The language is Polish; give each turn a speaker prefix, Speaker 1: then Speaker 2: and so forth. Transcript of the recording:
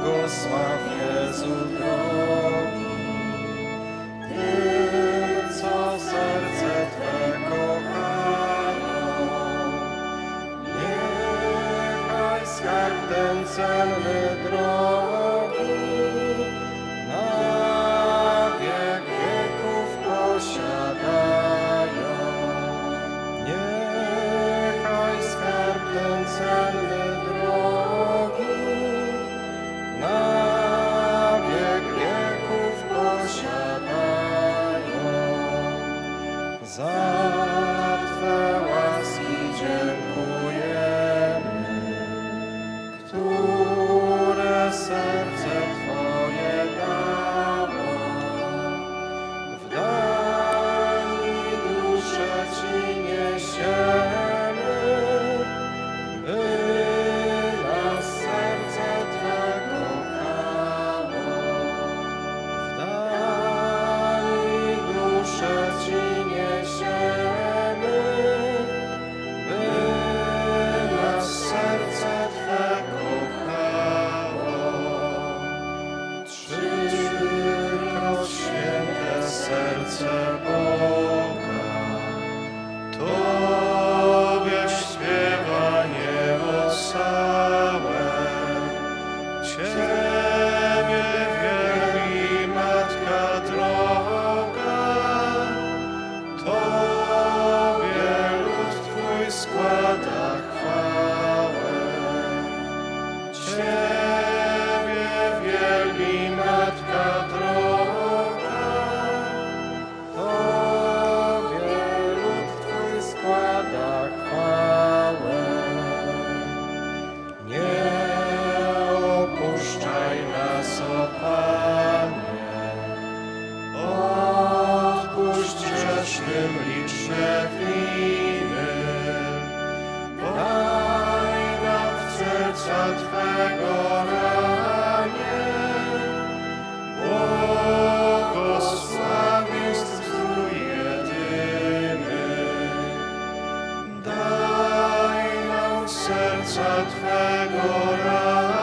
Speaker 1: błogosław Jezu drogi. Ty, co serce Twe kochało, niechaj skarb ten cenny drogi. desire. merciful. dark fire. serca Twego raju.